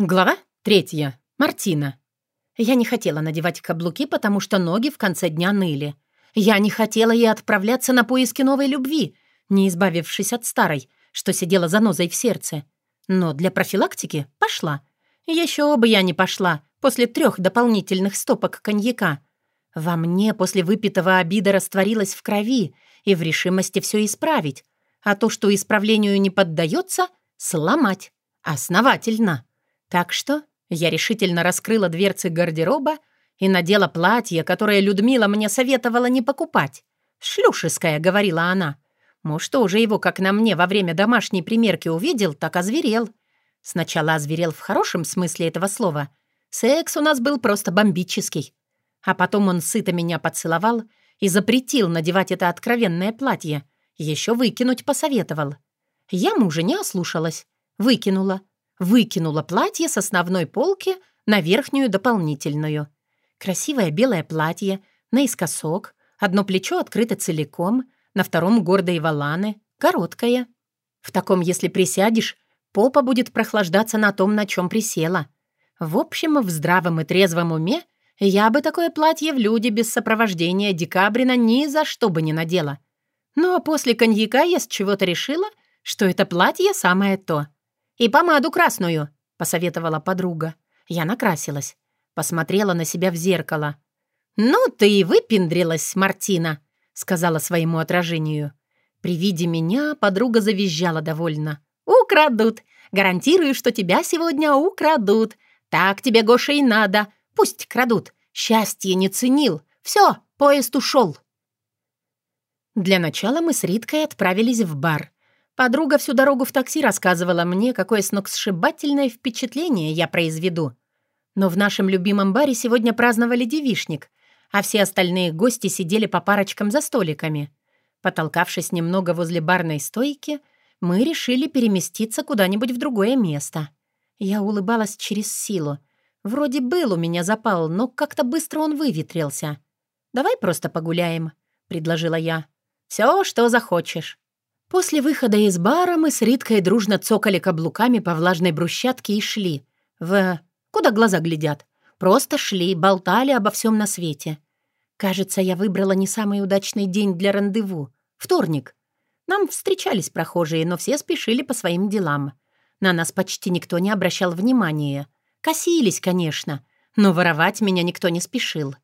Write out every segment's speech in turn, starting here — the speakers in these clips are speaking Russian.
Глава третья. Мартина. Я не хотела надевать каблуки, потому что ноги в конце дня ныли. Я не хотела и отправляться на поиски новой любви, не избавившись от старой, что сидела занозой в сердце. Но для профилактики пошла. Еще бы я не пошла после трех дополнительных стопок коньяка. Во мне после выпитого обида растворилась в крови и в решимости все исправить, а то, что исправлению не поддается, сломать. Основательно. Так что я решительно раскрыла дверцы гардероба и надела платье, которое Людмила мне советовала не покупать. «Шлюшеское», — говорила она. Муж тоже его, как на мне, во время домашней примерки увидел, так озверел. Сначала озверел в хорошем смысле этого слова. Секс у нас был просто бомбический. А потом он сыто меня поцеловал и запретил надевать это откровенное платье. Еще выкинуть посоветовал. Я мужа не ослушалась. Выкинула. Выкинула платье с основной полки на верхнюю дополнительную. Красивое белое платье, наискосок, одно плечо открыто целиком, на втором гордые валаны, короткое. В таком, если присядешь, попа будет прохлаждаться на том, на чем присела. В общем, в здравом и трезвом уме я бы такое платье в люди без сопровождения Декабрина ни за что бы не надела. Но после коньяка я с чего-то решила, что это платье самое то — «И помаду красную», — посоветовала подруга. Я накрасилась. Посмотрела на себя в зеркало. «Ну, ты и выпендрилась, Мартина», — сказала своему отражению. При виде меня подруга завизжала довольно. «Украдут! Гарантирую, что тебя сегодня украдут. Так тебе, Гоша, и надо. Пусть крадут. Счастье не ценил. Все, поезд ушел». Для начала мы с Риткой отправились в бар. Подруга всю дорогу в такси рассказывала мне, какое сногсшибательное впечатление я произведу. Но в нашем любимом баре сегодня праздновали девишник, а все остальные гости сидели по парочкам за столиками. Потолкавшись немного возле барной стойки, мы решили переместиться куда-нибудь в другое место. Я улыбалась через силу. Вроде был у меня запал, но как-то быстро он выветрился. «Давай просто погуляем», — предложила я. «Все, что захочешь». После выхода из бара мы с Риткой дружно цокали каблуками по влажной брусчатке и шли. В... Куда глаза глядят? Просто шли, болтали обо всем на свете. Кажется, я выбрала не самый удачный день для рандеву. Вторник. Нам встречались прохожие, но все спешили по своим делам. На нас почти никто не обращал внимания. Косились, конечно, но воровать меня никто не спешил.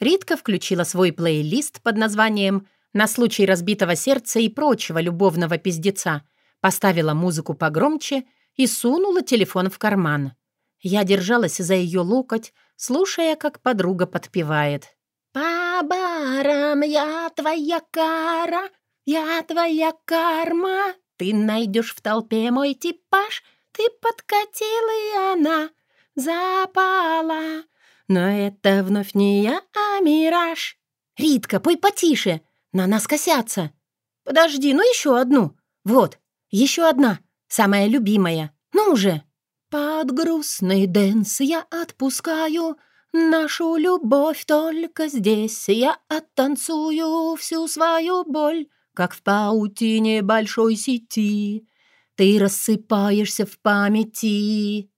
Ритка включила свой плейлист под названием на случай разбитого сердца и прочего любовного пиздеца, поставила музыку погромче и сунула телефон в карман. Я держалась за ее локоть, слушая, как подруга подпевает. «По барам я твоя кара, я твоя карма, ты найдешь в толпе мой типаж, ты подкатила, и она запала. Но это вновь не я, а мираж. Ритка, пой потише, на нас косятся. Подожди, ну еще одну. Вот, еще одна, самая любимая. Ну уже. Под грустный dance я отпускаю нашу любовь только здесь. Я оттанцую всю свою боль, как в паутине большой сети. Ты рассыпаешься в памяти.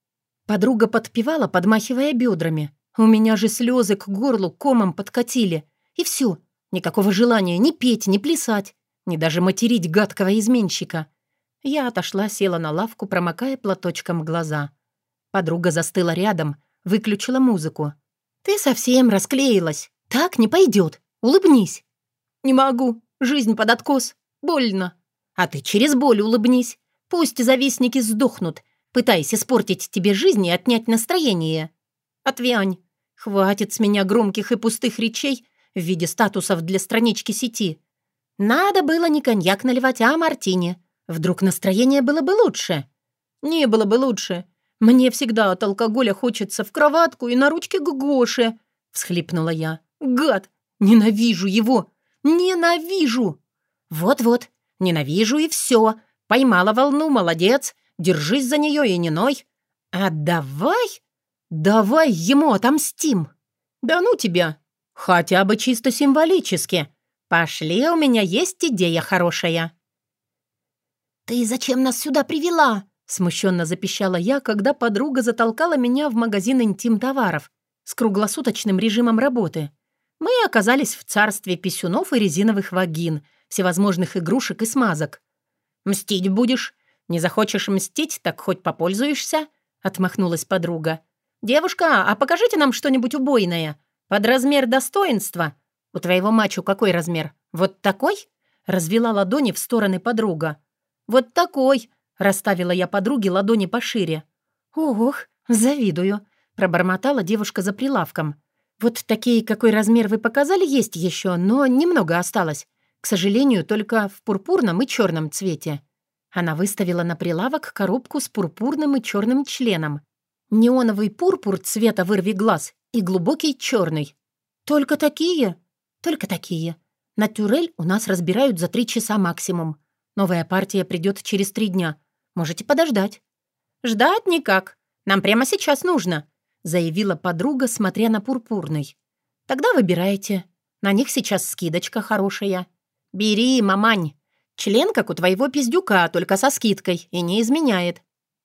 Подруга подпевала, подмахивая бедрами. У меня же слезы к горлу комом подкатили. И все, Никакого желания ни петь, ни плясать, ни даже материть гадкого изменщика. Я отошла, села на лавку, промокая платочком глаза. Подруга застыла рядом, выключила музыку. «Ты совсем расклеилась. Так не пойдет. Улыбнись». «Не могу. Жизнь под откос. Больно». «А ты через боль улыбнись. Пусть завистники сдохнут, пытаясь испортить тебе жизнь и отнять настроение. Отвянь. Хватит с меня громких и пустых речей в виде статусов для странички сети. Надо было не коньяк наливать, а мартини. Вдруг настроение было бы лучше. Не было бы лучше. Мне всегда от алкоголя хочется в кроватку и на ручке к Гоше, всхлипнула я. Гад! Ненавижу его! Ненавижу! Вот-вот, ненавижу и все. Поймала волну, молодец. Держись за нее и не ной. А давай, давай ему отомстим. Да ну тебя, Хотя бы чисто символически. Пошли, у меня есть идея хорошая. «Ты зачем нас сюда привела?» Смущенно запищала я, когда подруга затолкала меня в магазин интим-товаров с круглосуточным режимом работы. Мы оказались в царстве писюнов и резиновых вагин, всевозможных игрушек и смазок. «Мстить будешь? Не захочешь мстить, так хоть попользуешься?» — отмахнулась подруга. «Девушка, а покажите нам что-нибудь убойное. Под размер достоинства. У твоего мачо какой размер? Вот такой?» Развела ладони в стороны подруга. «Вот такой!» — расставила я подруге ладони пошире. «Ох, завидую!» — пробормотала девушка за прилавком. «Вот такие, какой размер вы показали, есть еще, но немного осталось. К сожалению, только в пурпурном и черном цвете». Она выставила на прилавок коробку с пурпурным и черным членом. Неоновый пурпур цвета вырви глаз и глубокий черный. «Только такие?» «Только такие. Натюрель у нас разбирают за три часа максимум. Новая партия придет через три дня. Можете подождать». «Ждать никак. Нам прямо сейчас нужно», — заявила подруга, смотря на пурпурный. «Тогда выбирайте. На них сейчас скидочка хорошая. Бери, мамань. Член, как у твоего пиздюка, только со скидкой, и не изменяет».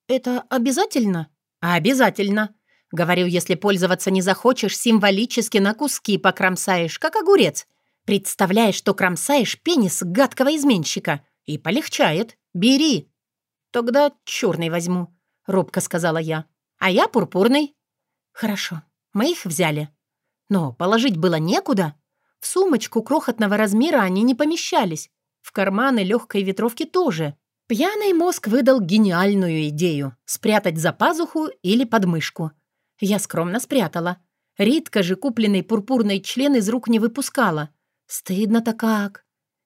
«Это обязательно?» «Обязательно. Говорю, если пользоваться не захочешь, символически на куски покромсаешь, как огурец. Представляешь, что кромсаешь пенис гадкого изменщика. И полегчает. Бери». «Тогда черный возьму», — робко сказала я. «А я пурпурный». «Хорошо, мы их взяли. Но положить было некуда. В сумочку крохотного размера они не помещались. В карманы легкой ветровки тоже. Пьяный мозг выдал гениальную идею — спрятать за пазуху или подмышку. Я скромно спрятала. Ритка же купленный пурпурный член из рук не выпускала. Стыдно-то как.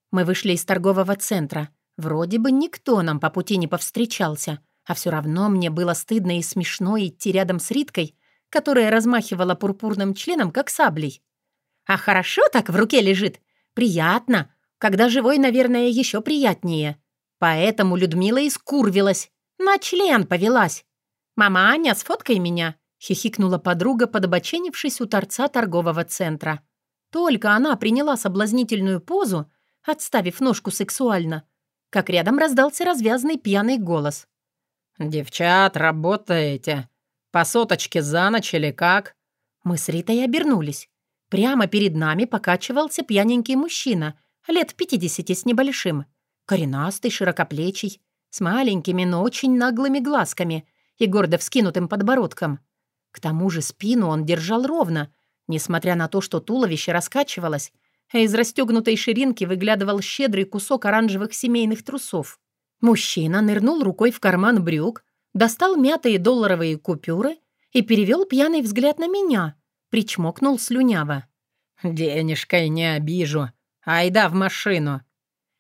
Мы вышли из торгового центра. Вроде бы никто нам по пути не повстречался, а все равно мне было стыдно и смешно идти рядом с Риткой, которая размахивала пурпурным членом, как саблей. А хорошо так в руке лежит. Приятно. Когда живой, наверное, еще приятнее. Поэтому Людмила искурвилась. На член повелась. «Мама Аня, сфоткай меня», — хихикнула подруга, подобоченившись у торца торгового центра. Только она приняла соблазнительную позу, отставив ножку сексуально, как рядом раздался развязный пьяный голос. «Девчат, работаете? По соточке за ночь или как?» Мы с Ритой обернулись. Прямо перед нами покачивался пьяненький мужчина, лет пятидесяти с небольшим коренастый, широкоплечий, с маленькими, но очень наглыми глазками и гордо вскинутым подбородком. К тому же спину он держал ровно, несмотря на то, что туловище раскачивалось, а из расстегнутой ширинки выглядывал щедрый кусок оранжевых семейных трусов. Мужчина нырнул рукой в карман брюк, достал мятые долларовые купюры и перевел пьяный взгляд на меня, причмокнул слюняво. «Денежкой не обижу. Айда в машину».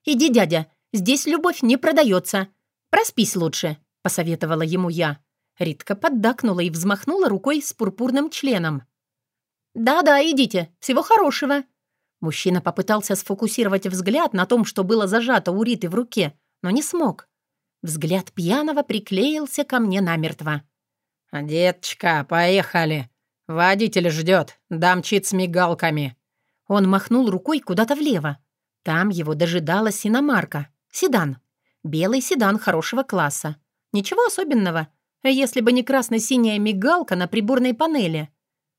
«Иди, дядя, Здесь любовь не продается. Проспись лучше», — посоветовала ему я. Ритка поддакнула и взмахнула рукой с пурпурным членом. «Да-да, идите. Всего хорошего». Мужчина попытался сфокусировать взгляд на том, что было зажато у Риты в руке, но не смог. Взгляд пьяного приклеился ко мне намертво. «Деточка, поехали. Водитель ждет. Дамчит с мигалками». Он махнул рукой куда-то влево. Там его дожидалась иномарка. Седан. Белый седан хорошего класса. Ничего особенного, если бы не красно-синяя мигалка на приборной панели.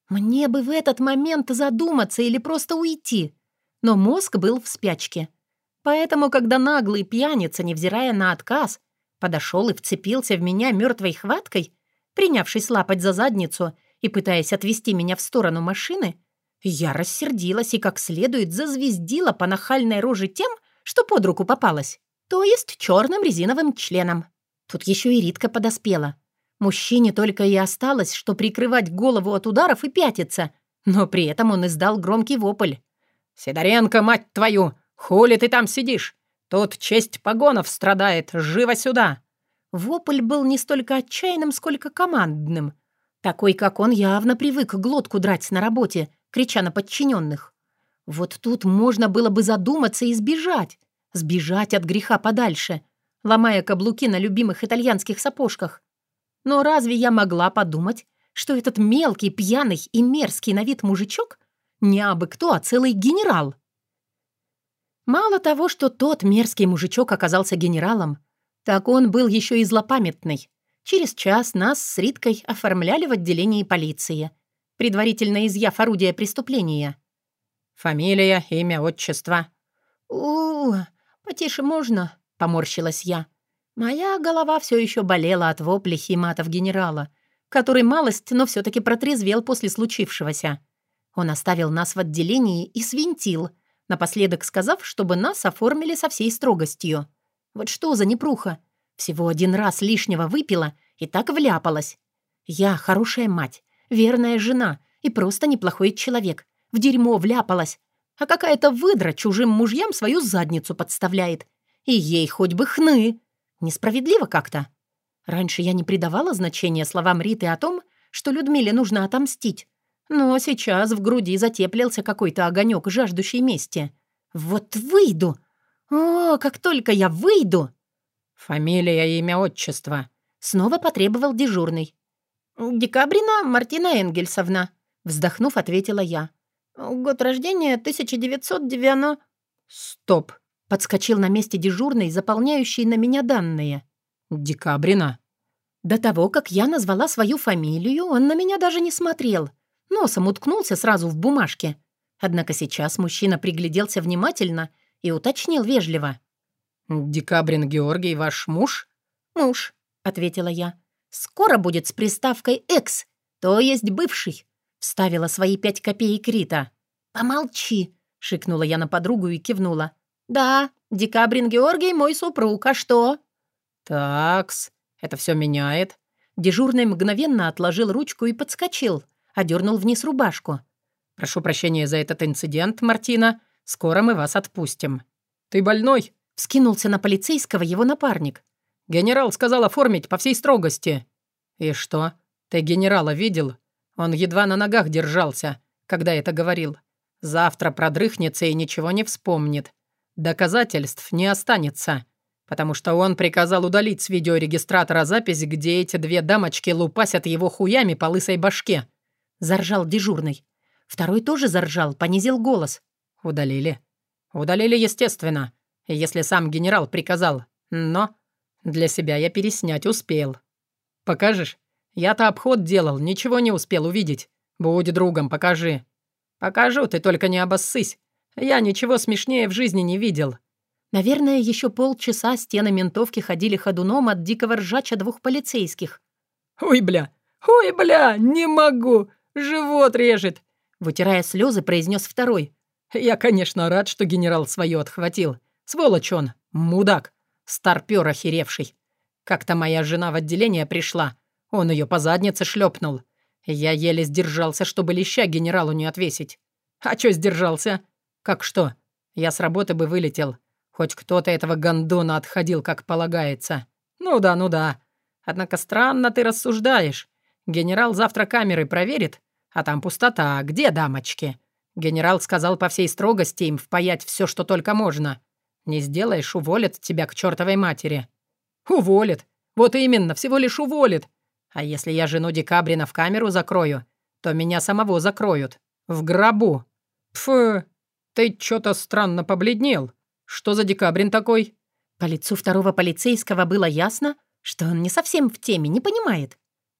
Мне бы в этот момент задуматься или просто уйти. Но мозг был в спячке. Поэтому, когда наглый пьяница, невзирая на отказ, подошел и вцепился в меня мертвой хваткой, принявшись лапать за задницу и пытаясь отвести меня в сторону машины, я рассердилась и как следует зазвездила по нахальной роже тем, что под руку попалась. То есть черным резиновым членом. Тут еще и Ритка подоспела. Мужчине только и осталось, что прикрывать голову от ударов и пятиться, но при этом он издал громкий вопль. «Сидоренко, мать твою! Хули ты там сидишь? Тут честь погонов страдает! Живо сюда!» Вопль был не столько отчаянным, сколько командным. Такой, как он, явно привык глотку драть на работе, крича на подчиненных. Вот тут можно было бы задуматься и сбежать. Сбежать от греха подальше, ломая каблуки на любимых итальянских сапожках. Но разве я могла подумать, что этот мелкий, пьяный и мерзкий на вид мужичок не абы кто, а целый генерал? Мало того, что тот мерзкий мужичок оказался генералом, Так он был еще и злопамятный. Через час нас с Риткой оформляли в отделении полиции, предварительно изъяв орудие преступления. «Фамилия, имя, отчество». у, -у потише можно?» — поморщилась я. Моя голова все еще болела от воплей и матов генерала, который малость, но все таки протрезвел после случившегося. Он оставил нас в отделении и свинтил, напоследок сказав, чтобы нас оформили со всей строгостью. Вот что за непруха? Всего один раз лишнего выпила и так вляпалась. Я хорошая мать, верная жена и просто неплохой человек. В дерьмо вляпалась. А какая-то выдра чужим мужьям свою задницу подставляет. И ей хоть бы хны. Несправедливо как-то. Раньше я не придавала значения словам Риты о том, что Людмиле нужно отомстить. Но сейчас в груди затеплился какой-то огонек, жаждущий мести. Вот выйду! О, как только я выйду! Фамилия, имя, отчество. Снова потребовал дежурный. «Декабрина Мартина Энгельсовна», — вздохнув, ответила я. «Год рождения 1990...» «Стоп!» — подскочил на месте дежурный, заполняющий на меня данные. «Декабрина?» До того, как я назвала свою фамилию, он на меня даже не смотрел. Носом уткнулся сразу в бумажке. Однако сейчас мужчина пригляделся внимательно и уточнил вежливо. «Декабрин Георгий ваш муж?» «Муж», — ответила я. «Скоро будет с приставкой «экс», то есть бывший», — вставила свои пять копеек Рита. «Помолчи», — шикнула я на подругу и кивнула. «Да, Декабрин Георгий мой супруг, а что?» «Такс, это все меняет». Дежурный мгновенно отложил ручку и подскочил, одернул вниз рубашку. «Прошу прощения за этот инцидент, Мартина. Скоро мы вас отпустим». «Ты больной?» — вскинулся на полицейского его напарник. «Генерал сказал оформить по всей строгости». «И что? Ты генерала видел? Он едва на ногах держался, когда это говорил. Завтра продрыхнется и ничего не вспомнит. Доказательств не останется потому что он приказал удалить с видеорегистратора запись, где эти две дамочки лупасят его хуями по лысой башке. Заржал дежурный. Второй тоже заржал, понизил голос. Удалили. Удалили, естественно, если сам генерал приказал. Но для себя я переснять успел. Покажешь? Я-то обход делал, ничего не успел увидеть. Будь другом, покажи. Покажу, ты только не обоссысь. Я ничего смешнее в жизни не видел. Наверное, еще полчаса стены ментовки ходили ходуном от дикого ржача двух полицейских. «Ой, бля! Ой, бля! Не могу! Живот режет!» Вытирая слезы, произнес второй. «Я, конечно, рад, что генерал свое отхватил. Сволочь он, мудак, старпёр охеревший. Как-то моя жена в отделение пришла. Он ее по заднице шлепнул. Я еле сдержался, чтобы леща генералу не отвесить. А чё сдержался? Как что? Я с работы бы вылетел. Хоть кто-то этого гондона отходил, как полагается. Ну да, ну да. Однако странно ты рассуждаешь. Генерал завтра камеры проверит, а там пустота. Где дамочки? Генерал сказал по всей строгости им впаять все, что только можно. Не сделаешь, уволят тебя к чертовой матери. Уволит. Вот именно, всего лишь уволит. А если я жену Декабрина в камеру закрою, то меня самого закроют. В гробу. Пф, ты что-то странно побледнел. Что за декабрин такой?» По лицу второго полицейского было ясно, что он не совсем в теме, не понимает.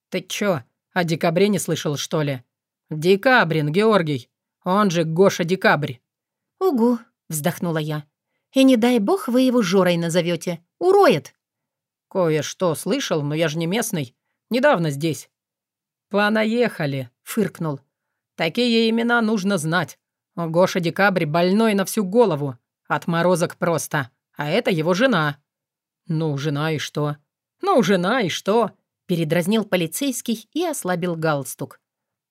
«Ты чё, о декабре не слышал, что ли?» «Декабрин, Георгий. Он же Гоша Декабрь». «Угу», — вздохнула я. «И не дай бог вы его Жорой назовете. Уроет». «Кое-что слышал, но я же не местный. Недавно здесь». «Понаехали», — фыркнул. «Такие имена нужно знать. Гоша Декабрь больной на всю голову. Отморозок просто. А это его жена». «Ну, жена и что?» «Ну, жена и что?» Передразнил полицейский и ослабил галстук.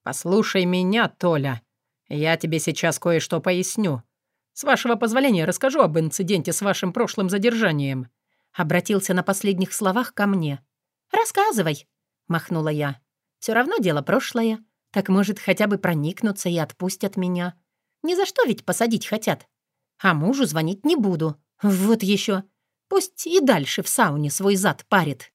«Послушай меня, Толя. Я тебе сейчас кое-что поясню. С вашего позволения расскажу об инциденте с вашим прошлым задержанием». Обратился на последних словах ко мне. «Рассказывай», — махнула я. «Все равно дело прошлое. Так, может, хотя бы проникнуться и отпустят меня. Ни за что ведь посадить хотят. А мужу звонить не буду. Вот еще. Пусть и дальше в сауне свой зад парит.